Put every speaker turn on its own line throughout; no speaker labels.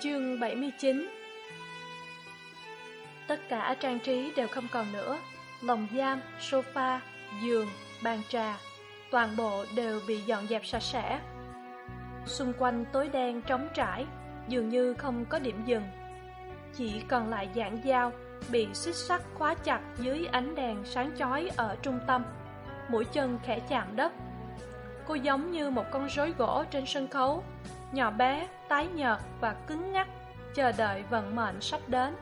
Chương 79 Tất cả trang trí đều không còn nữa. Lồng giam, sofa, giường, bàn trà Toàn bộ đều bị dọn dẹp sạch sẽ. Xung quanh tối đen trống trải Dường như không có điểm dừng. Chỉ còn lại dạng dao Bị xích sắt khóa chặt dưới ánh đèn sáng chói ở trung tâm. Mũi chân khẽ chạm đất. Cô giống như một con rối gỗ trên sân khấu. Nhỏ bé, tái nhợt và cứng ngắc Chờ đợi vận mệnh sắp đến.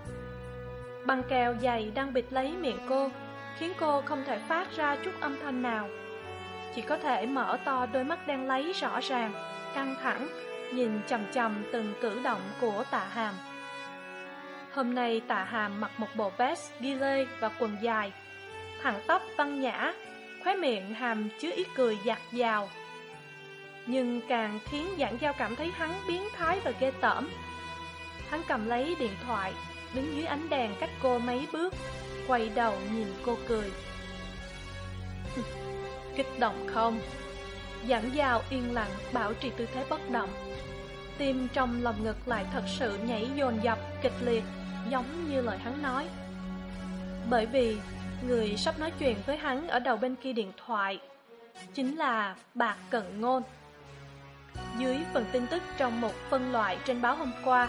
Băng keo dày đang bịt lấy miệng cô Khiến cô không thể phát ra chút âm thanh nào. Chỉ có thể mở to đôi mắt đen lấy rõ ràng Căng thẳng Nhìn chầm chầm từng cử động của tạ hàm. Hôm nay tạ hàm mặc một bộ vest ghi lê và quần dài Thẳng tóc văn nhã Khóe miệng hàm chứa ít cười giặt dào nhưng càng khiến dạng giao cảm thấy hắn biến thái và ghê tởm. Hắn cầm lấy điện thoại, đứng dưới ánh đèn cách cô mấy bước, quay đầu nhìn cô cười. Kích động không? Giảng giao yên lặng, bảo trì tư thế bất động. Tim trong lòng ngực lại thật sự nhảy dồn dập, kịch liệt, giống như lời hắn nói. Bởi vì, người sắp nói chuyện với hắn ở đầu bên kia điện thoại chính là bạc cận ngôn dưới phần tin tức trong một phân loại trên báo hôm qua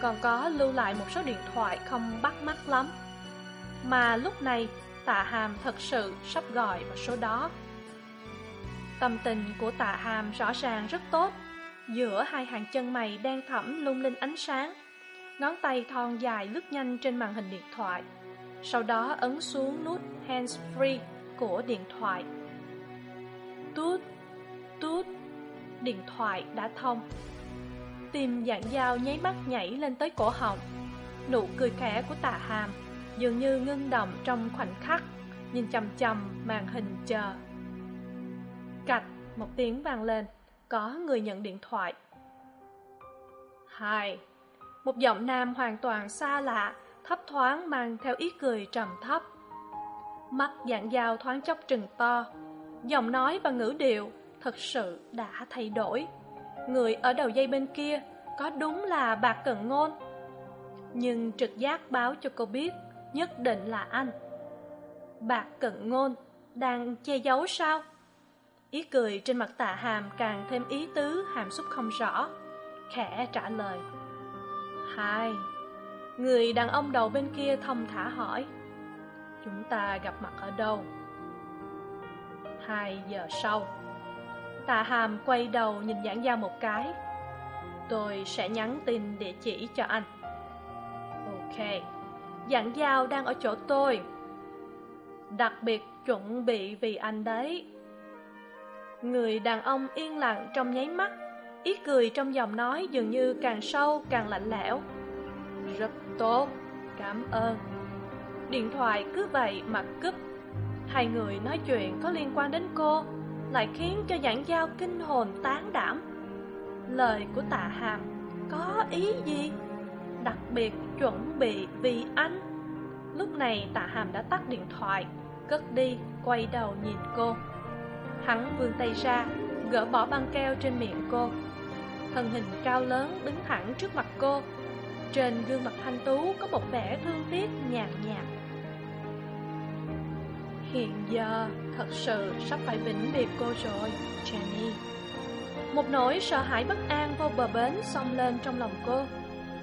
Còn có lưu lại một số điện thoại không bắt mắt lắm. Mà lúc này tạ hàm thật sự sắp gọi vào số đó. Tâm tình của tạ hàm rõ ràng rất tốt. Giữa hai hàng chân mày đen thẳm lung linh ánh sáng Ngón tay thon dài lướt nhanh trên màn hình điện thoại Sau đó ấn xuống nút hands free của điện thoại. Tút, tút điện thoại đã thông. Tim dạng dao nháy mắt nhảy lên tới cổ họng. Nụ cười khẽ của tạ hàm dường như ngưng động trong khoảnh khắc, nhìn chằm chằm màn hình chờ. Cạch, một tiếng vang lên, có người nhận điện thoại. Hai, một giọng nam hoàn toàn xa lạ, thấp thoáng mang theo ý cười trầm thấp. Mắt dạng dao thoáng chốc trừng to, giọng nói và ngữ điệu thật sự đã thay đổi. Người ở đầu dây bên kia có đúng là bà cận ngôn. Nhưng trực giác báo cho cô biết nhất định là anh. Bà cận ngôn đang che giấu sao? Ý cười trên mặt tạ hàm càng thêm ý tứ, hàm xúc không rõ. Khẽ trả lời. Hai, người đàn ông đầu bên kia thông thả hỏi. Chúng ta gặp mặt ở đâu? Hai giờ sau. Tạ Hàm quay đầu nhìn Giảng Giao một cái. Tôi sẽ nhắn tin địa chỉ cho anh. Ok. Giảng Giao đang ở chỗ tôi. Đặc biệt chuẩn bị vì anh đấy. Người đàn ông yên lặng trong nháy mắt. Ý cười trong giọng nói dường như càng sâu càng lạnh lẽo. Rất tốt, cảm ơn. Điện thoại cứ vậy mà cúp. Hai người nói chuyện có liên quan đến cô lại khiến cho giảng giao kinh hồn tán đảm. Lời của tạ hàm có ý gì? Đặc biệt chuẩn bị vì anh. Lúc này tạ hàm đã tắt điện thoại, cất đi, quay đầu nhìn cô. Hắn vươn tay ra, gỡ bỏ băng keo trên miệng cô. Thân hình cao lớn đứng thẳng trước mặt cô. Trên gương mặt thanh tú có một vẻ thương tiếc nhàn nhạt. Hiện giờ thật sự sắp phải vĩnh biệt cô rồi, Jenny. Một nỗi sợ hãi bất an vô bờ bến xông lên trong lòng cô.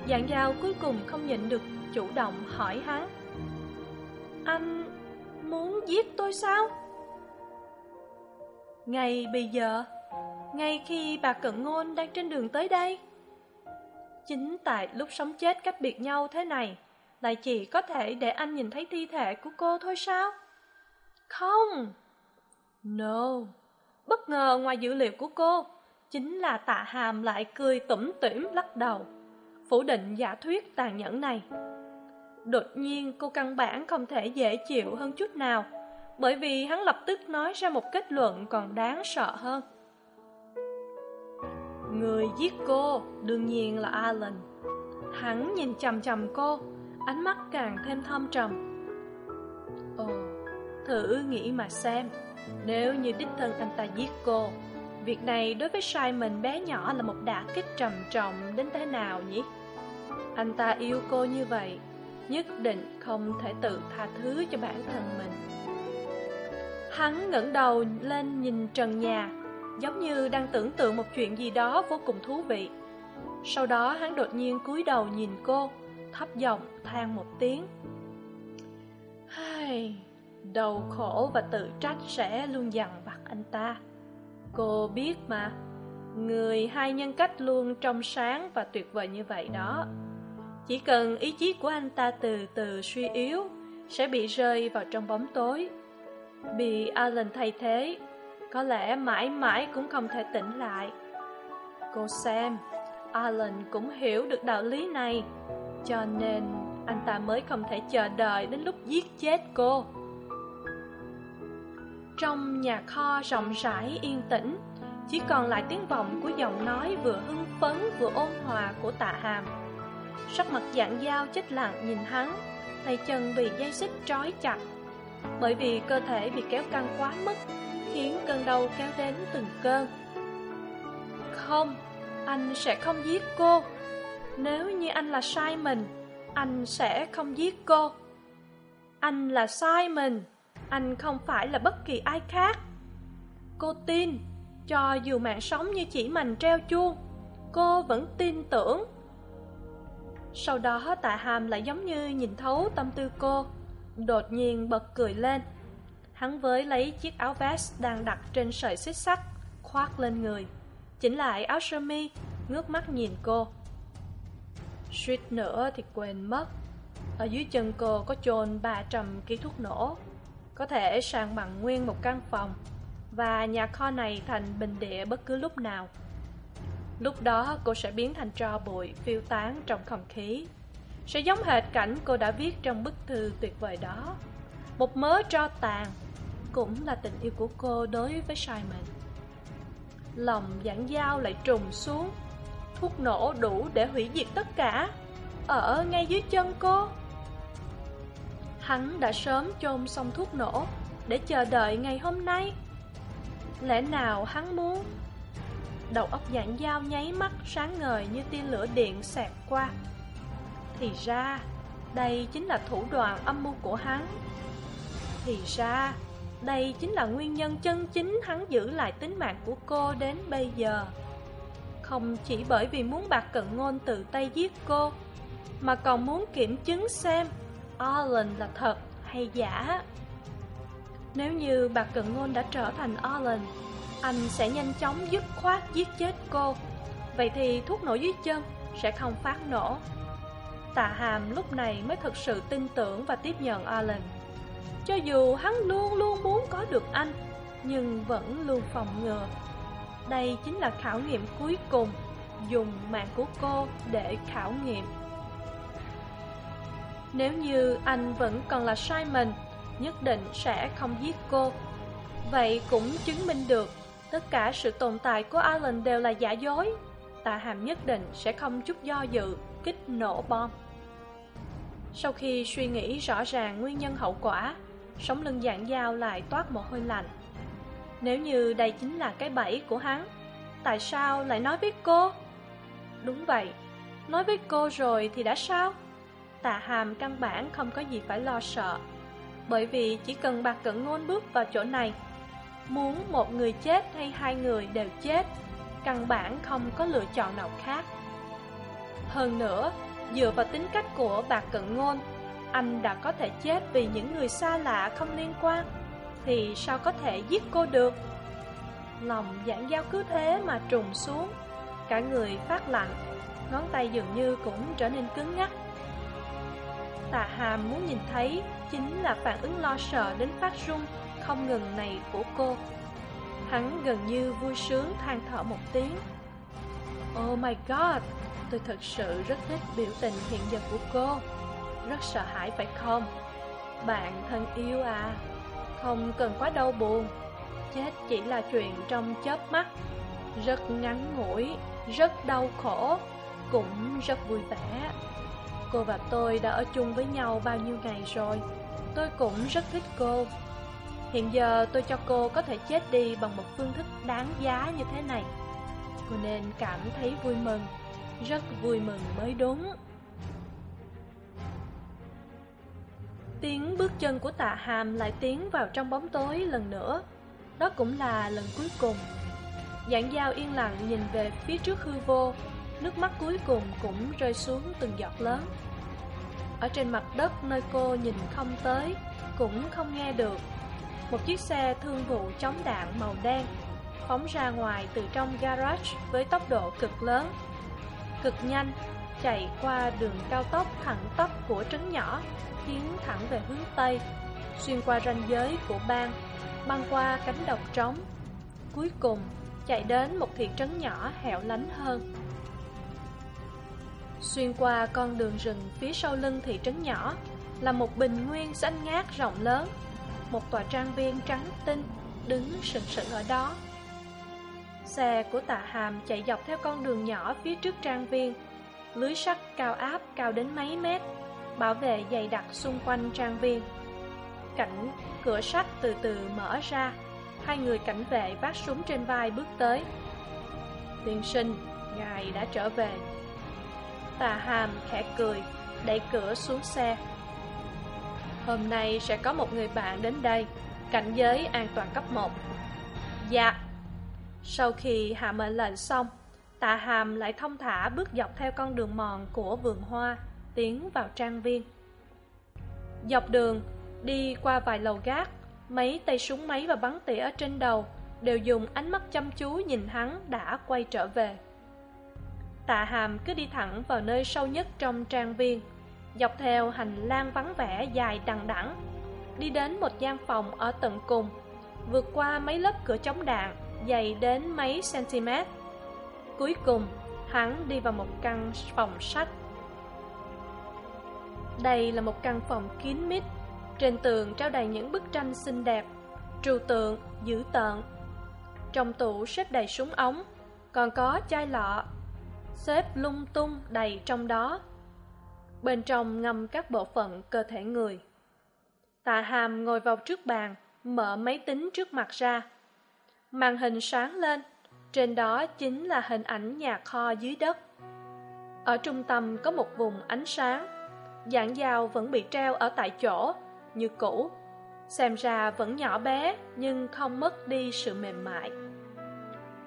Dạng dao cuối cùng không nhịn được chủ động hỏi hắn. Anh muốn giết tôi sao? Ngay bây giờ, ngay khi bà Cận Ngôn đang trên đường tới đây. Chính tại lúc sống chết cách biệt nhau thế này, lại chỉ có thể để anh nhìn thấy thi thể của cô thôi sao? Không! No! Bất ngờ ngoài dữ liệu của cô, chính là tạ hàm lại cười tủm tỉm lắc đầu. phủ định giả thuyết tàn nhẫn này đột nhiên cô căn bản không thể dễ chịu hơn chút nào bởi vì hắn lập tức nói ra một kết luận còn đáng sợ hơn người giết cô đương nhiên là alan hắn nhìn chầm chầm cô ánh mắt càng thêm thâm trầm ồ thử nghĩ mà xem. Nếu như đích thân anh ta giết cô, việc này đối với simon bé nhỏ là một đả kích trầm trọng đến thế nào nhỉ? Anh ta yêu cô như vậy, nhất định không thể tự tha thứ cho bản thân mình. Hắn ngẩng đầu lên nhìn trần nhà, giống như đang tưởng tượng một chuyện gì đó vô cùng thú vị. Sau đó hắn đột nhiên cúi đầu nhìn cô, thấp giọng than một tiếng. Hai đau khổ và tự trách sẽ luôn dằn vặt anh ta. Cô biết mà, người hai nhân cách luôn trong sáng và tuyệt vời như vậy đó. Chỉ cần ý chí của anh ta từ từ suy yếu, sẽ bị rơi vào trong bóng tối. Bị alan thay thế, có lẽ mãi mãi cũng không thể tỉnh lại. Cô xem, alan cũng hiểu được đạo lý này, cho nên anh ta mới không thể chờ đợi đến lúc giết chết cô trong nhà kho rộng rãi, yên tĩnh. Chỉ còn lại tiếng vọng của giọng nói vừa hưng phấn vừa ôn hòa của tạ hàm. Sắc mặt dạng dao chết lặng nhìn hắn, tay chân bị dây xích trói chặt. Bởi vì cơ thể bị kéo căng quá mức, khiến cơn đau kéo đến từng cơn. Không, anh sẽ không giết cô. Nếu như anh là simon anh sẽ không giết cô. Anh là simon anh không phải là bất kỳ ai khác. Cô tin cho dù mạng sống như chỉ mành treo chuông, cô vẫn tin tưởng. Sau đó, tạ hàm lại giống như nhìn thấu tâm tư cô, đột nhiên bật cười lên. Hắn với lấy chiếc áo vest đang đặt trên sợi xích sắt, khoác lên người. Chỉnh lại áo sơ mi, ngước mắt nhìn cô. Suýt nữa thì quên mất. Ở dưới chân cô có chôn ba trăm ký thuốc nổ có thể sang bằng nguyên một căn phòng và nhà kho này thành bình địa bất cứ lúc nào. Lúc đó, cô sẽ biến thành tro bụi, phiêu tán trong không khí. Sẽ giống hệt cảnh cô đã viết trong bức thư tuyệt vời đó. Một mớ tro tàn cũng là tình yêu của cô đối với simon. Lòng giảng dao lại trùng xuống, thuốc nổ đủ để hủy diệt tất cả. Ở ngay dưới chân cô hắn đã sớm chôn xong thuốc nổ để chờ đợi ngày hôm nay. Lẽ nào hắn muốn? Đầu óc giảng dao nháy mắt sáng ngời như tia lửa điện xẹt qua. Thì ra, đây chính là thủ đoạn âm mưu của hắn. Thì ra, đây chính là nguyên nhân chân chính hắn giữ lại tính mạng của cô đến bây giờ. Không chỉ bởi vì muốn bạc cận ngôn tự tay giết cô, mà còn muốn kiểm chứng xem Alan là thật hay giả? Nếu như bà cận ngôn đã trở thành Alan anh sẽ nhanh chóng dứt khoát giết chết cô. Vậy thì thuốc nổ dưới chân sẽ không phát nổ. Tạ hàm lúc này mới thực sự tin tưởng và tiếp nhận alan cho dù hắn luôn luôn muốn có được anh, nhưng vẫn luôn phòng ngừa. Đây chính là khảo nghiệm cuối cùng dùng mạng của cô để khảo nghiệm nếu như anh vẫn còn là simon, nhất định sẽ không giết cô. Vậy cũng chứng minh được, tất cả sự tồn tại của alan đều là giả dối. Tạ hàm nhất định sẽ không chút do dự, kích nổ bom. Sau khi suy nghĩ rõ ràng nguyên nhân hậu quả, sống lưng dạng dao lại toát một hơi lạnh. Nếu như đây chính là cái bẫy của hắn, tại sao lại nói với cô? Đúng vậy, nói với cô rồi thì đã sao? Tạ hàm căn bản không có gì phải lo sợ, bởi vì chỉ cần bạc cận ngôn bước vào chỗ này, muốn một người chết hay hai người đều chết, căn bản không có lựa chọn nào khác. Hơn nữa, dựa vào tính cách của bạc cận ngôn, anh đã có thể chết vì những người xa lạ không liên quan, thì sao có thể giết cô được? Lòng giảng giao cứ thế mà trùng xuống, cả người phát lạnh, ngón tay dường như cũng trở nên cứng ngắc tà hàm muốn nhìn thấy chính là phản ứng lo sợ đến phát run không ngừng này của cô. Hắn gần như vui sướng than thở một tiếng. Oh my god, Tôi thật sự rất thích biểu tình hiện giờ của cô. Rất sợ hãi phải không? Bạn thân yêu à Không cần quá đau buồn. Chết chỉ là chuyện trong chớp mắt. Rất ngắn ngủi, Rất đau khổ, Cũng rất vui vẻ. Cô và tôi đã ở chung với nhau bao nhiêu ngày rồi? Tôi cũng rất thích cô. Hiện giờ tôi cho cô có thể chết đi bằng một phương thức đáng giá như thế này. Cô nên cảm thấy vui mừng, Rất vui mừng mới đúng. Tiếng bước chân của tạ hàm lại tiến vào trong bóng tối lần nữa. Đó cũng là lần cuối cùng. Dạng dao yên lặng nhìn về phía trước hư vô Nước mắt cuối cùng cũng rơi xuống từng giọt lớn. Ở trên mặt đất nơi cô nhìn không tới, Cũng không nghe được. Một chiếc xe thương vụ chống đạn màu đen Phóng ra ngoài từ trong garage với tốc độ cực lớn. Cực nhanh, Chạy qua đường cao tốc thẳng tắp của trấn nhỏ, Tiến thẳng về hướng Tây, Xuyên qua ranh giới của bang, Băng qua cánh đồng trống. Cuối cùng, chạy đến một thị trấn nhỏ hẻo lánh hơn. Xuyên qua con đường rừng phía sau lưng thị trấn nhỏ Là một bình nguyên xanh ngát rộng lớn. Một tòa trang viên trắng tinh đứng sừng sững ở đó. Xe của tạ hàm chạy dọc theo con đường nhỏ phía trước trang viên Lưới sắt cao áp cao đến mấy mét Bảo vệ dày đặc xung quanh trang viên. Cảnh cửa sắt từ từ mở ra Hai người cảnh vệ vác súng trên vai bước tới. Tiên sinh, ngài đã trở về. Tà hàm khẽ cười, đẩy cửa xuống xe. Hôm nay sẽ có một người bạn đến đây Cảnh giới an toàn cấp 1 Dạ. Sau khi hạ mệnh lệnh xong Tạ hàm lại thông thả bước dọc theo con đường mòn của vườn hoa Tiến vào trang viên. Dọc đường, đi qua vài lầu gác Mấy tay súng máy và bắn tỉa ở trên đầu Đều dùng ánh mắt chăm chú nhìn hắn đã quay trở về. Tạ hàm cứ đi thẳng vào nơi sâu nhất trong trang viên Dọc theo hành lang vắng vẻ dài đằng đẵng Đi đến một gian phòng ở tận cùng Vượt qua mấy lớp cửa chống đạn Dày đến mấy cm Cuối cùng Hắn đi vào một căn phòng sách. Đây là một căn phòng kín mít Trên tường treo đầy những bức tranh xinh đẹp Trừu tượng, dữ tợn. Trong tủ xếp đầy súng ống Còn có chai lọ Xếp lung tung đầy trong đó. Bên trong ngâm các bộ phận cơ thể người. Tạ hàm ngồi vào trước bàn, Mở máy tính trước mặt ra. Màn hình sáng lên, Trên đó chính là hình ảnh nhà kho dưới đất. Ở trung tâm có một vùng ánh sáng Dạng dao vẫn bị treo ở tại chỗ, Như cũ. Xem ra vẫn nhỏ bé, Nhưng không mất đi sự mềm mại.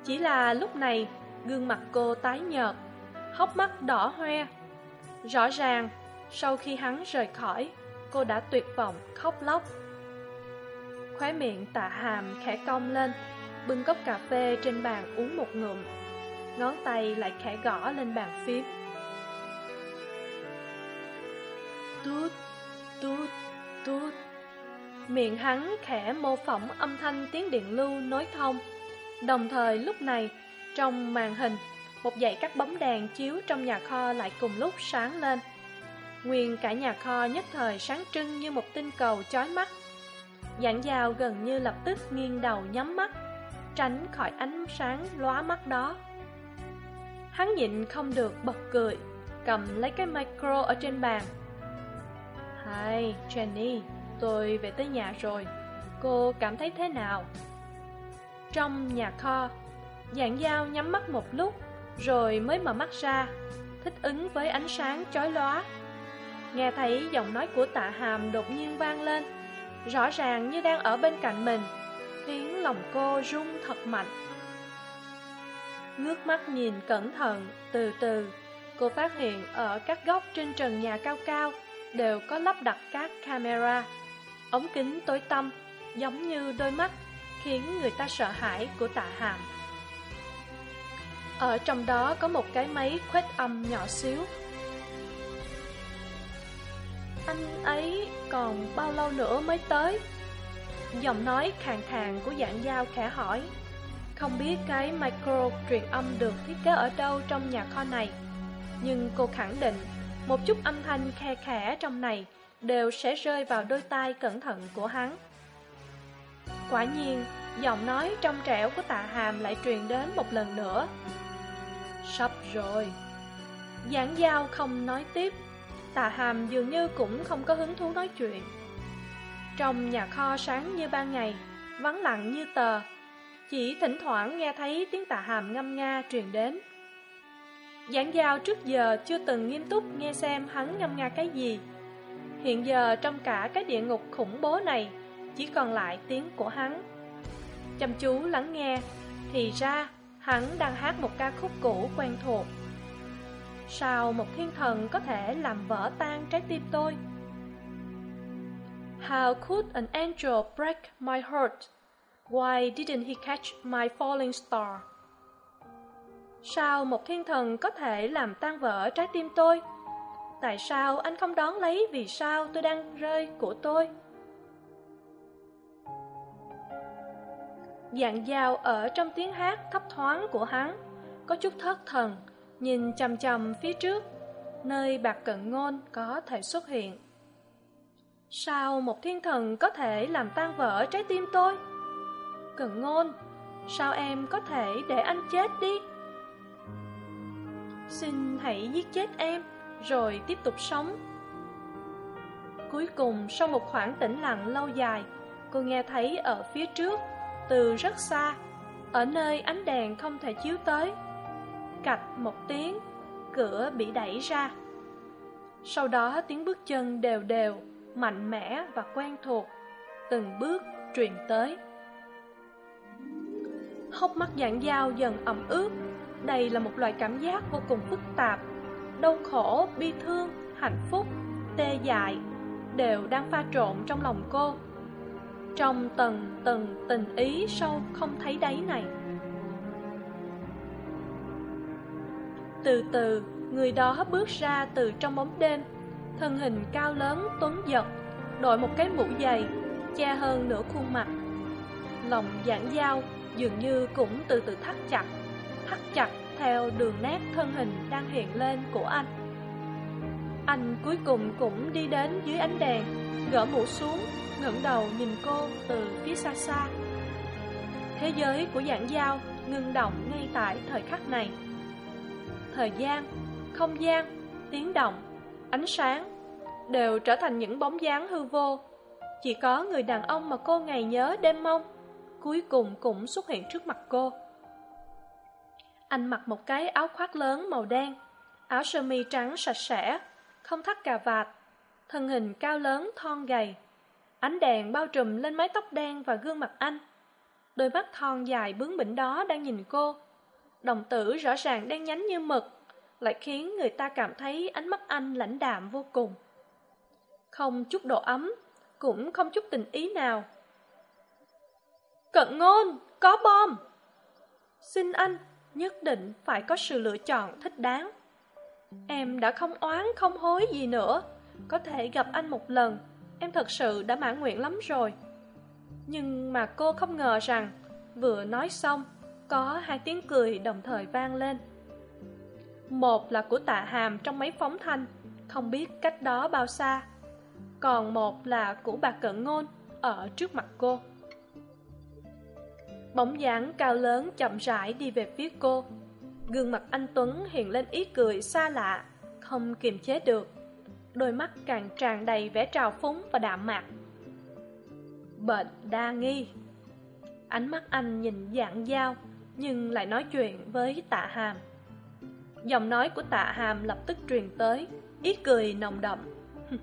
Chỉ là lúc này Gương mặt cô tái nhợt Hốc mắt đỏ hoe. Rõ ràng Sau khi hắn rời khỏi Cô đã tuyệt vọng khóc lóc. Khóe miệng tạ hàm khẽ cong lên Bưng cốc cà phê trên bàn uống một ngụm. Ngón tay lại khẽ gõ lên bàn phím. Tút, tút, tút. Miệng hắn khẽ mô phỏng âm thanh tiếng điện lưu nối thông. Đồng thời lúc này trong màn hình Một dãy các bóng đèn chiếu trong nhà kho lại cùng lúc sáng lên. Nguyên cả nhà kho nhất thời sáng trưng như một tinh cầu chói mắt. Dạng dao gần như lập tức nghiêng đầu nhắm mắt Tránh khỏi ánh sáng lóa mắt đó. Hắn nhịn không được bật cười Cầm lấy cái micro ở trên bàn. Hi, Jenny, tôi về tới nhà rồi. Cô cảm thấy thế nào? Trong nhà kho Dạng dao nhắm mắt một lúc Rồi mới mở mắt ra Thích ứng với ánh sáng chói lóa. Nghe thấy giọng nói của tạ hàm đột nhiên vang lên Rõ ràng như đang ở bên cạnh mình Khiến lòng cô rung thật mạnh. Ngước mắt nhìn cẩn thận, từ từ Cô phát hiện ở các góc trên trần nhà cao cao Đều có lắp đặt các camera. Ống kính tối tăm, giống như đôi mắt Khiến người ta sợ hãi của tạ hàm. Ở trong đó có một cái máy khuếch âm nhỏ xíu anh ấy còn bao lâu nữa mới tới? Giọng nói khàn khàn của dạng dao khẽ hỏi Không biết cái micro truyền âm được thiết kế ở đâu trong nhà kho này Nhưng cô khẳng định, một chút âm thanh khe khẽ trong này đều sẽ rơi vào đôi tai cẩn thận của hắn. Quả nhiên, giọng nói trong trẻo của tạ hàm lại truyền đến một lần nữa. Sắp rồi. Giảng giao không nói tiếp, tạ hàm dường như cũng không có hứng thú nói chuyện. Trong nhà kho sáng như ban ngày, vắng lặng như tờ, chỉ thỉnh thoảng nghe thấy tiếng tạ hàm ngâm nga truyền đến. Giảng giao trước giờ chưa từng nghiêm túc nghe xem hắn ngâm nga cái gì. Hiện giờ trong cả cái địa ngục khủng bố này, chỉ còn lại tiếng của hắn. Chăm chú lắng nghe, thì ra hắn đang hát một ca khúc cũ quen thuộc. Sao một thiên thần có thể làm vỡ tan trái tim tôi? How could an angel break my heart? Why didn't he catch my falling star? Sao một thiên thần có thể làm tan vỡ trái tim tôi? Tại sao anh không đón lấy vì sao tôi đang rơi của tôi? Dạng dao ở trong tiếng hát thấp thoáng của hắn, có chút thất thần, nhìn chầm chầm phía trước, nơi bạc cận ngôn có thể xuất hiện. Sao một thiên thần có thể làm tan vỡ trái tim tôi? Cận ngôn, sao em có thể để anh chết đi? Xin hãy giết chết em, rồi tiếp tục sống. Cuối cùng, sau một khoảng tĩnh lặng lâu dài, cô nghe thấy ở phía trước, từ rất xa, ở nơi ánh đèn không thể chiếu tới. Cạch một tiếng, cửa bị đẩy ra. Sau đó tiếng bước chân đều đều, mạnh mẽ và quen thuộc, từng bước truyền tới. Hốc mắt dạng dao dần ẩm ướt, đây là một loại cảm giác vô cùng phức tạp Đau khổ, bi thương, hạnh phúc, tê dại Đều đang pha trộn trong lòng cô trong tầng tầng tình ý sâu không thấy đáy này. Từ từ, người đó bước ra từ trong bóng đêm. Thân hình cao lớn, tuấn giật Đội một cái mũ dày, che hơn nửa khuôn mặt. Lòng giãn dao dường như cũng từ từ thắt chặt thắt chặt theo đường nét thân hình đang hiện lên của anh. Anh cuối cùng cũng đi đến dưới ánh đèn, gỡ mũ xuống, ngẩng đầu nhìn cô từ phía xa xa. Thế giới của giảng giao ngừng động ngay tại thời khắc này. Thời gian, không gian, tiếng động, ánh sáng đều trở thành những bóng dáng hư vô. Chỉ có người đàn ông mà cô ngày nhớ đêm mong, cuối cùng cũng xuất hiện trước mặt cô. Anh mặc một cái áo khoác lớn màu đen, áo sơ mi trắng sạch sẽ, không thắt cà vạt, thân hình cao lớn thon gầy. Ánh đèn bao trùm lên mái tóc đen và gương mặt anh. Đôi mắt thon dài bướng bỉnh đó đang nhìn cô. Đồng tử rõ ràng đen nhánh như mực, lại khiến người ta cảm thấy ánh mắt anh lãnh đạm vô cùng. Không chút độ ấm, cũng không chút tình ý nào. Cận ngôn, có bom! Xin anh, nhất định phải có sự lựa chọn thích đáng. Em đã không oán không hối gì nữa, có thể gặp anh một lần, em thật sự đã mãn nguyện lắm rồi. Nhưng mà cô không ngờ rằng, vừa nói xong, có hai tiếng cười đồng thời vang lên. Một là của tạ hàm trong máy phóng thanh, không biết cách đó bao xa. Còn một là của bà Cận Ngôn, ở trước mặt cô. Bóng dáng cao lớn chậm rãi đi về phía cô Gương mặt anh Tuấn hiện lên ý cười xa lạ Không kiềm chế được Đôi mắt càng tràn đầy vẻ trào phúng và đạm mạc. Bệnh đa nghi. Ánh mắt anh nhìn dạng dao, Nhưng lại nói chuyện với tạ hàm. Giọng nói của tạ hàm lập tức truyền tới, Ý cười nồng đậm.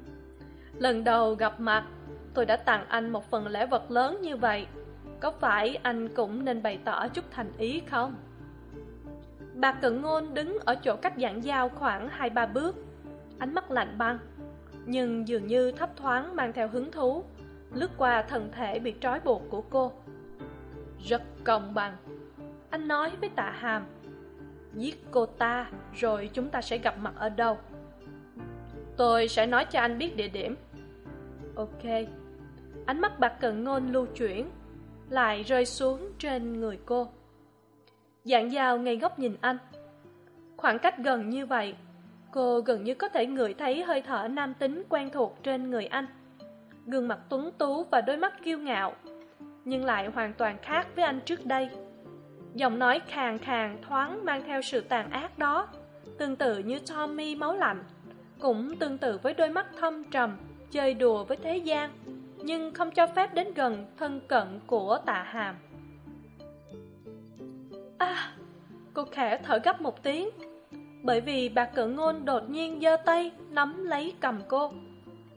Lần đầu gặp mặt, Tôi đã tặng anh một phần lễ vật lớn như vậy. Có phải anh cũng nên bày tỏ chút thành ý không? Bà Cận Ngôn đứng ở chỗ cách dạng giao khoảng hai ba bước. Ánh mắt lạnh băng Nhưng dường như thấp thoáng mang theo hứng thú Lướt qua thân thể bị trói buộc của cô. Rất công bằng Anh nói với tạ hàm. Giết cô ta Rồi chúng ta sẽ gặp mặt ở đâu? Tôi sẽ nói cho anh biết địa điểm. Ok. Ánh mắt bạc cận ngôn lưu chuyển lại rơi xuống trên người cô. Dạng dao ngay góc nhìn anh. Khoảng cách gần như vậy, Cô gần như có thể ngửi thấy hơi thở nam tính quen thuộc trên người anh. Gương mặt tuấn tú và đôi mắt kiêu ngạo, nhưng lại hoàn toàn khác với anh trước đây. Giọng nói khàn khàn thoáng mang theo sự tàn ác đó, tương tự như Tommy máu lạnh, cũng tương tự với đôi mắt thâm trầm, chơi đùa với thế gian, nhưng không cho phép đến gần thân cận của tạ hàm. À, cô khẽ thở gấp một tiếng, bởi vì bà cự ngôn đột nhiên giơ tay nắm lấy cầm cô.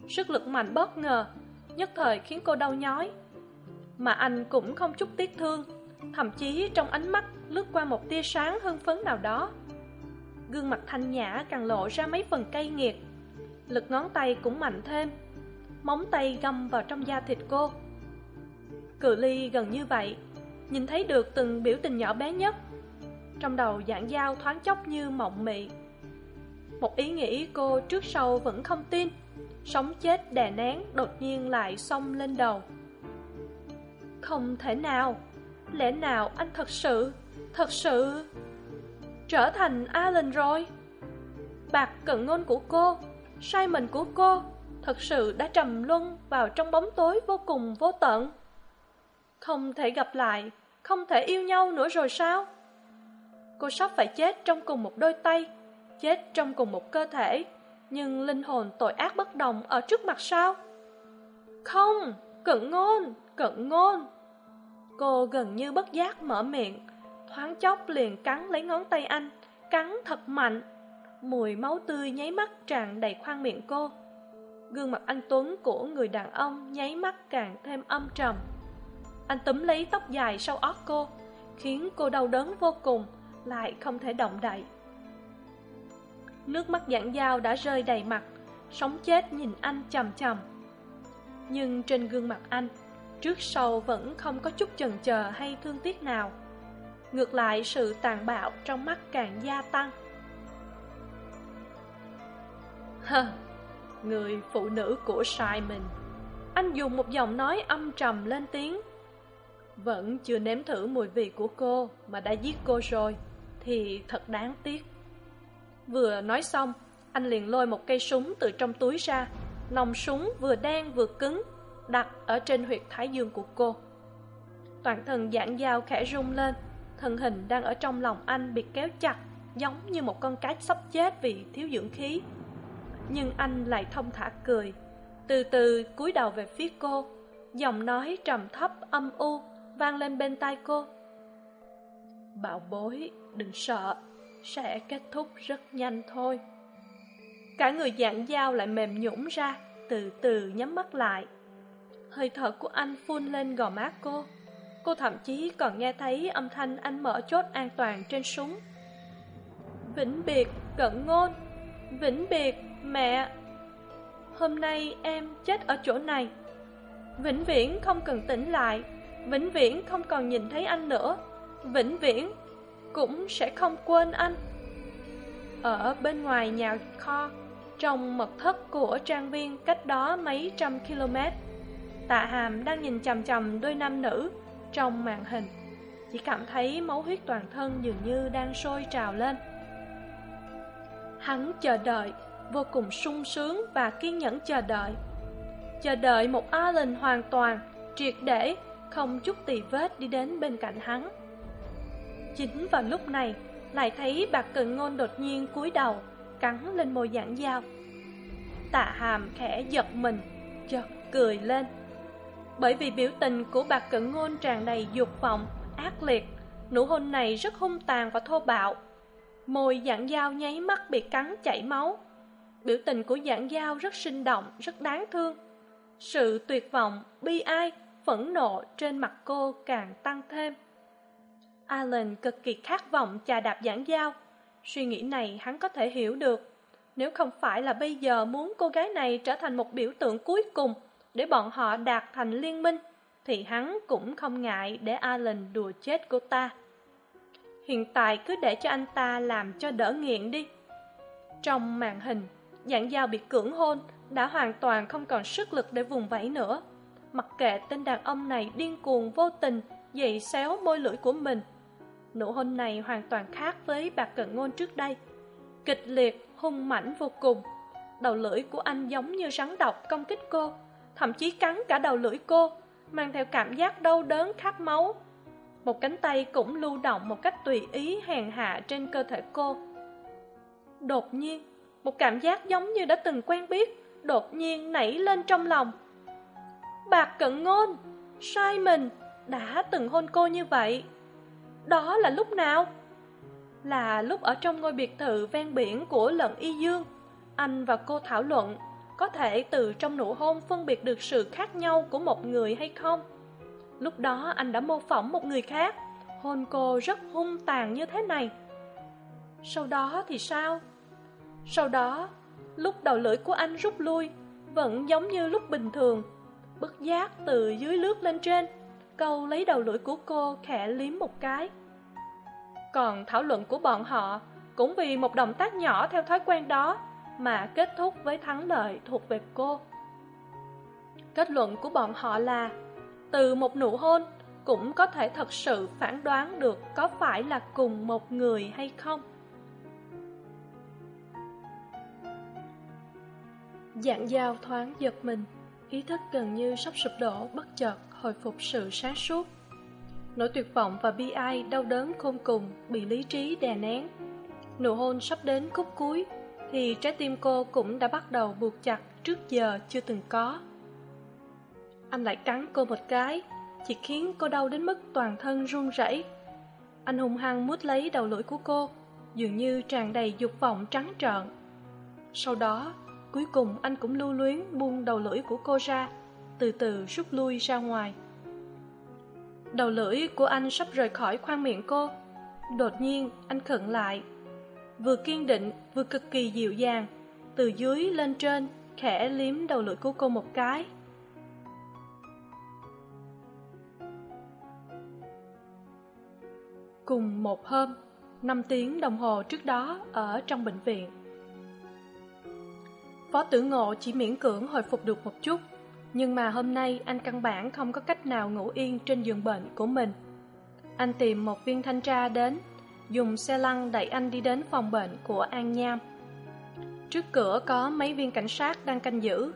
Sức lực mạnh bất ngờ, nhất thời khiến cô đau nhói. Mà anh cũng không chút tiếc thương, thậm chí trong ánh mắt lướt qua một tia sáng hưng phấn nào đó. Gương mặt thanh nhã càng lộ ra mấy phần cay nghiệt, lực ngón tay cũng mạnh thêm, móng tay găm vào trong da thịt cô. Cự ly gần như vậy, nhìn thấy được từng biểu tình nhỏ bé nhất trong đầu dạng dao thoáng chốc như mộng mị. Một ý nghĩ cô trước sau vẫn không tin, sống chết đè nén đột nhiên lại xông lên đầu. Không thể nào, lẽ nào anh thật sự thật sự trở thành alan rồi? Bạc cận ngôn của cô sai mình của cô thật sự đã trầm luân vào trong bóng tối vô cùng vô tận. Không thể gặp lại, không thể yêu nhau nữa rồi sao? Cô sắp phải chết trong cùng một đôi tay, chết trong cùng một cơ thể. Nhưng linh hồn tội ác bất đồng ở trước mặt sao? Không, cận ngôn cận ngôn. Cô gần như bất giác mở miệng, thoáng chốc liền cắn lấy ngón tay anh, cắn thật mạnh. Mùi máu tươi nháy mắt tràn đầy khoang miệng cô. Gương mặt anh tuấn của người đàn ông nháy mắt càng thêm âm trầm. Anh túm lấy tóc dài sau ót cô, khiến cô đau đớn vô cùng lại không thể động đậy. Nước mắt giảng dao đã rơi đầy mặt sống chết nhìn anh chầm chầm. Nhưng trên gương mặt anh, trước sau vẫn không có chút chần chờ hay thương tiếc nào. Ngược lại, sự tàn bạo trong mắt càng gia tăng. Hơ, người phụ nữ của simon. Anh dùng một giọng nói âm trầm lên tiếng. Vẫn chưa nếm thử mùi vị của cô mà đã giết cô rồi thì thật đáng tiếc. Vừa nói xong, anh liền lôi một cây súng từ trong túi ra. Nòng súng vừa đen vừa cứng, đặt ở trên huyệt thái dương của cô. Toàn thân giãn dao khẽ rung lên, thân hình đang ở trong lòng anh bị kéo chặt, giống như một con cá sắp chết vì thiếu dưỡng khí. Nhưng anh lại thông thả cười. Từ từ cúi đầu về phía cô, giọng nói trầm thấp âm u vang lên bên tai cô bảo bối, đừng sợ, sẽ kết thúc rất nhanh thôi. Cả người dạng dao lại mềm nhũn ra, từ từ nhắm mắt lại. Hơi thở của anh phun lên gò má cô. Cô thậm chí còn nghe thấy âm thanh anh mở chốt an toàn trên súng. Vĩnh biệt cận ngôn. Vĩnh biệt, mẹ. Hôm nay em chết ở chỗ này. Vĩnh viễn không cần tỉnh lại. Vĩnh viễn không còn nhìn thấy anh nữa vĩnh viễn, cũng sẽ không quên anh. Ở bên ngoài nhà kho, trong mật thất của trang viên cách đó mấy trăm km, tạ hàm đang nhìn chằm chằm đôi nam nữ trong màn hình. Chỉ cảm thấy máu huyết toàn thân dường như đang sôi trào lên. Hắn chờ đợi, vô cùng sung sướng và kiên nhẫn chờ đợi. Chờ đợi một alan hoàn toàn, triệt để, không chút tì vết đi đến bên cạnh hắn chính vào lúc này, lại thấy bạc cận ngôn đột nhiên cúi đầu, cắn lên môi giảng dao tạ hàm khẽ giật mình, chợt cười lên. Bởi vì biểu tình của bạc cận ngôn tràn đầy dục vọng, ác liệt, nụ hôn này rất hung tàn và thô bạo. Môi giảng dao nháy mắt bị cắn chảy máu. Biểu tình của giảng dao rất sinh động, rất đáng thương. Sự tuyệt vọng, bi ai, phẫn nộ trên mặt cô càng tăng thêm alan cực kỳ khát vọng chà đạp giảng giao. Suy nghĩ này hắn có thể hiểu được. Nếu không phải là bây giờ muốn cô gái này trở thành một biểu tượng cuối cùng để bọn họ đạt thành liên minh, thì hắn cũng không ngại để alan đùa chết cô ta. Hiện tại cứ để cho anh ta làm cho đỡ nghiện đi. Trong màn hình dạng dao bị cưỡng hôn, đã hoàn toàn không còn sức lực để vùng vẫy nữa. Mặc kệ tên đàn ông này điên cuồng vô tình dậy xéo môi lưỡi của mình nụ hôn này hoàn toàn khác với bạc cận ngôn trước đây. Kịch liệt, hung mãnh vô cùng. Đầu lưỡi của anh giống như rắn độc công kích cô, thậm chí cắn cả đầu lưỡi cô, mang theo cảm giác đau đớn khát máu. Một cánh tay cũng lưu động một cách tùy ý hèn hạ trên cơ thể cô. Đột nhiên, một cảm giác giống như đã từng quen biết, đột nhiên nảy lên trong lòng. Bạc cận ngôn, sai mình, đã từng hôn cô như vậy đó là lúc nào? Là lúc ở trong ngôi biệt thự ven biển của lận y dương. Anh và cô thảo luận, có thể từ trong nụ hôn phân biệt được sự khác nhau của một người hay không? Lúc đó anh đã mô phỏng một người khác. Hôn cô rất hung tàn như thế này. Sau đó thì sao? Sau đó, lúc đầu lưỡi của anh rút lui, vẫn giống như lúc bình thường. Bất giác từ dưới lướt lên trên câu lấy đầu lưỡi của cô khẽ liếm một cái. Còn thảo luận của bọn họ cũng vì một động tác nhỏ theo thói quen đó mà kết thúc với thắng lợi thuộc về cô. Kết luận của bọn họ là, từ một nụ hôn cũng có thể thật sự phản đoán được có phải là cùng một người hay không. Dạng dao thoáng giật mình, ý thức gần như sắp sụp đổ bất chợt hồi phục sự sáng suốt. Nỗi tuyệt vọng và bi ai đau đớn khôn cùng bị lý trí đè nén. Nụ hôn sắp đến khúc cuối, thì trái tim cô cũng đã bắt đầu buộc chặt trước giờ chưa từng có. Anh lại cắn cô một cái, chỉ khiến cô đau đến mức toàn thân run rẩy. Anh hung hăng mút lấy đầu lưỡi của cô, dường như tràn đầy dục vọng trắng trợn. Sau đó, cuối cùng anh cũng lưu luyến buông đầu lưỡi của cô ra từ từ rút lui ra ngoài. Đầu lưỡi của anh sắp rời khỏi khoang miệng cô. Đột nhiên, anh khựng lại. Vừa kiên định, vừa cực kỳ dịu dàng, từ dưới lên trên, khẽ liếm đầu lưỡi của cô một cái. Cùng một hôm, năm tiếng đồng hồ trước đó ở trong bệnh viện. Phó tử ngộ chỉ miễn cưỡng hồi phục được một chút nhưng mà hôm nay anh căn bản không có cách nào ngủ yên trên giường bệnh của mình. Anh tìm một viên thanh tra đến, dùng xe lăn đẩy anh đi đến phòng bệnh của an nham. Trước cửa có mấy viên cảnh sát đang canh giữ.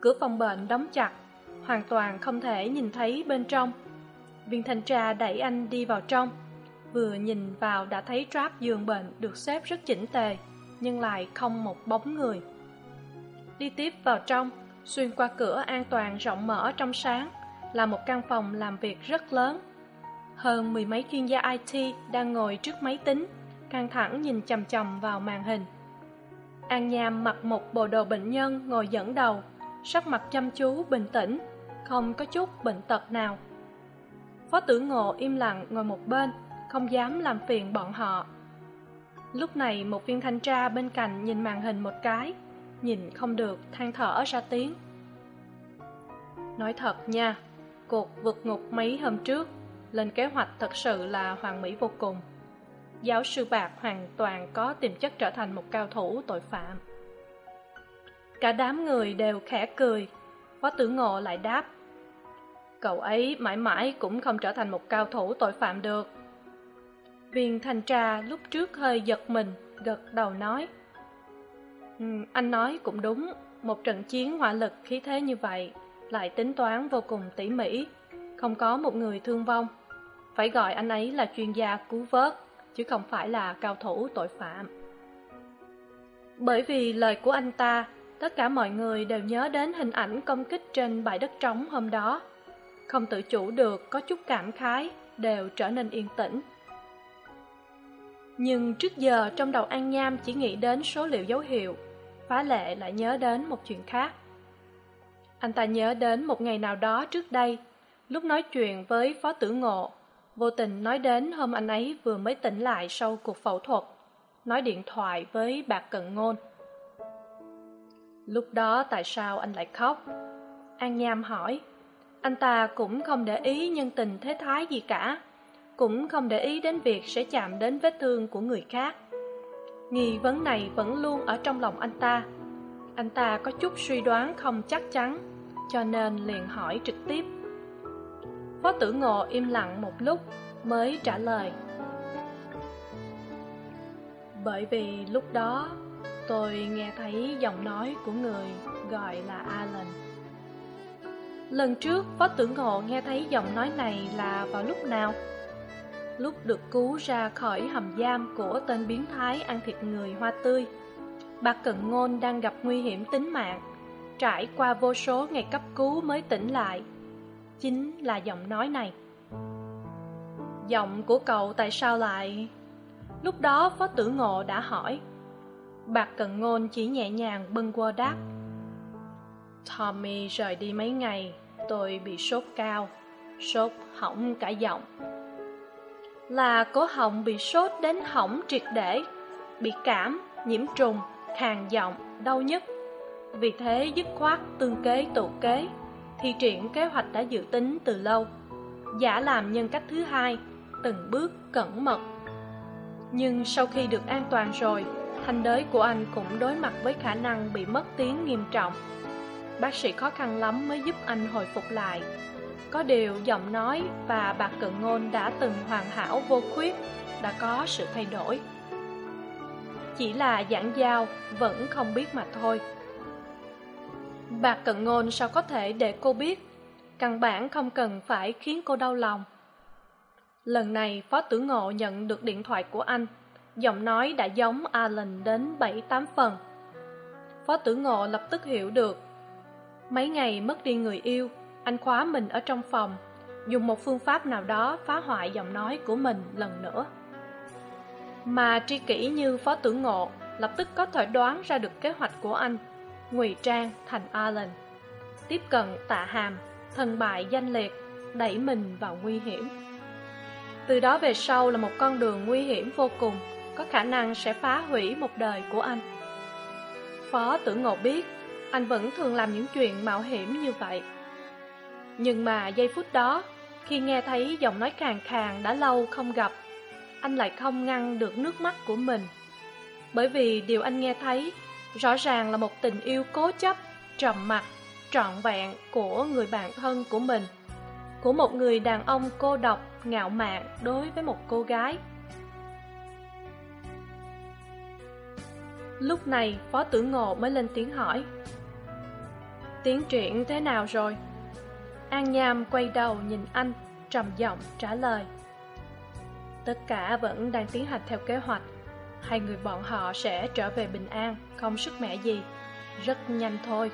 Cửa phòng bệnh đóng chặt, hoàn toàn không thể nhìn thấy bên trong. Viên thanh tra đẩy anh đi vào trong. Vừa nhìn vào đã thấy trap giường bệnh được xếp rất chỉnh tề, nhưng lại không một bóng người. Đi tiếp vào trong xuyên qua cửa an toàn rộng mở trong sáng là một căn phòng làm việc rất lớn. Hơn mười mấy chuyên gia it đang ngồi trước máy tính, căng thẳng nhìn chằm chằm vào màn hình. An nham mặc một bộ đồ bệnh nhân ngồi dẫn đầu, sắc mặt chăm chú, bình tĩnh, không có chút bệnh tật nào. Phó tử ngộ im lặng ngồi một bên, không dám làm phiền bọn họ. Lúc này một viên thanh tra bên cạnh nhìn màn hình một cái nhìn không được, than thở ra tiếng. Nói thật nha, cuộc vượt ngục mấy hôm trước, lên kế hoạch thật sự là hoàn mỹ vô cùng. Giáo sư bạc hoàn toàn có tiềm chất trở thành một cao thủ tội phạm. Cả đám người đều khẽ cười, phó tử ngộ lại đáp, cậu ấy mãi mãi cũng không trở thành một cao thủ tội phạm được. Viên thanh tra lúc trước hơi giật mình, gật đầu nói ừ, anh nói cũng đúng. Một trận chiến hỏa lực khí thế như vậy lại tính toán vô cùng tỉ mỉ. Không có một người thương vong. Phải gọi anh ấy là chuyên gia cứu vớt chứ không phải là cao thủ tội phạm. Bởi vì lời của anh ta tất cả mọi người đều nhớ đến hình ảnh công kích trên bãi đất trống hôm đó. Không tự chủ được có chút cảm khái đều trở nên yên tĩnh. Nhưng trước giờ trong đầu an nham chỉ nghĩ đến số liệu dấu hiệu phá lệ lại nhớ đến một chuyện khác. Anh ta nhớ đến một ngày nào đó trước đây, lúc nói chuyện với phó tử ngộ, vô tình nói đến hôm anh ấy vừa mới tỉnh lại sau cuộc phẫu thuật, nói điện thoại với bạc cận ngôn. Lúc đó tại sao anh lại khóc? An nham hỏi. Anh ta cũng không để ý nhân tình thế thái gì cả, cũng không để ý đến việc sẽ chạm đến vết thương của người khác nghi vấn này vẫn luôn ở trong lòng anh ta. Anh ta có chút suy đoán không chắc chắn, cho nên liền hỏi trực tiếp. Phó tử ngộ im lặng một lúc mới trả lời. Bởi vì lúc đó tôi nghe thấy giọng nói của người gọi là alan. Lần trước phó tử ngộ nghe thấy giọng nói này là vào lúc nào? Lúc được cứu ra khỏi hầm giam của tên biến thái ăn thịt người hoa tươi. Bạc cận ngôn đang gặp nguy hiểm tính mạng, trải qua vô số ngày cấp cứu mới tỉnh lại. Chính là giọng nói này. Giọng của cậu tại sao lại? Lúc đó phó tử ngộ đã hỏi. Bạc cận ngôn chỉ nhẹ nhàng bâng quơ đáp. Tommy rời đi mấy ngày, tôi bị sốt cao, sốt hỏng cả giọng là cổ họng bị sốt đến hỏng triệt để, bị cảm, nhiễm trùng, khàn giọng, đau nhức. Vì thế dứt khoát tương kế tụ kế, thi triển kế hoạch đã dự tính từ lâu. Giả làm nhân cách thứ hai, từng bước cẩn mật. Nhưng sau khi được an toàn rồi, thanh đới của anh cũng đối mặt với khả năng bị mất tiếng nghiêm trọng. Bác sĩ khó khăn lắm mới giúp anh hồi phục lại có điều giọng nói và bạc cận ngôn đã từng hoàn hảo vô khuyết, đã có sự thay đổi. Chỉ là giảng giao vẫn không biết mà thôi. Bạc cận ngôn sao có thể để cô biết? Căn bản không cần phải khiến cô đau lòng. Lần này, phó tử ngộ nhận được điện thoại của anh. Giọng nói đã giống alan đến bảy tám phần. Phó tử ngộ lập tức hiểu được. Mấy ngày mất đi người yêu anh khóa mình ở trong phòng, dùng một phương pháp nào đó phá hoại giọng nói của mình lần nữa. Mà tri kỷ như phó tử ngộ lập tức có thể đoán ra được kế hoạch của anh, ngụy trang thành alan tiếp cận tạ hàm, thần bại danh liệt, đẩy mình vào nguy hiểm. Từ đó về sau là một con đường nguy hiểm vô cùng, có khả năng sẽ phá hủy một đời của anh. Phó tử ngộ biết, anh vẫn thường làm những chuyện mạo hiểm như vậy nhưng mà giây phút đó, khi nghe thấy giọng nói khàn khàn đã lâu không gặp, anh lại không ngăn được nước mắt của mình. Bởi vì điều anh nghe thấy rõ ràng là một tình yêu cố chấp, trầm mặc, trọn vẹn của người bạn thân của mình, của một người đàn ông cô độc, ngạo mạn đối với một cô gái. Lúc này, phó tử ngộ mới lên tiếng hỏi, tiến triển thế nào rồi? An nham quay đầu nhìn anh, trầm giọng trả lời. Tất cả vẫn đang tiến hành theo kế hoạch. Hai người bọn họ sẽ trở về bình an, không sức mẻ gì. Rất nhanh thôi.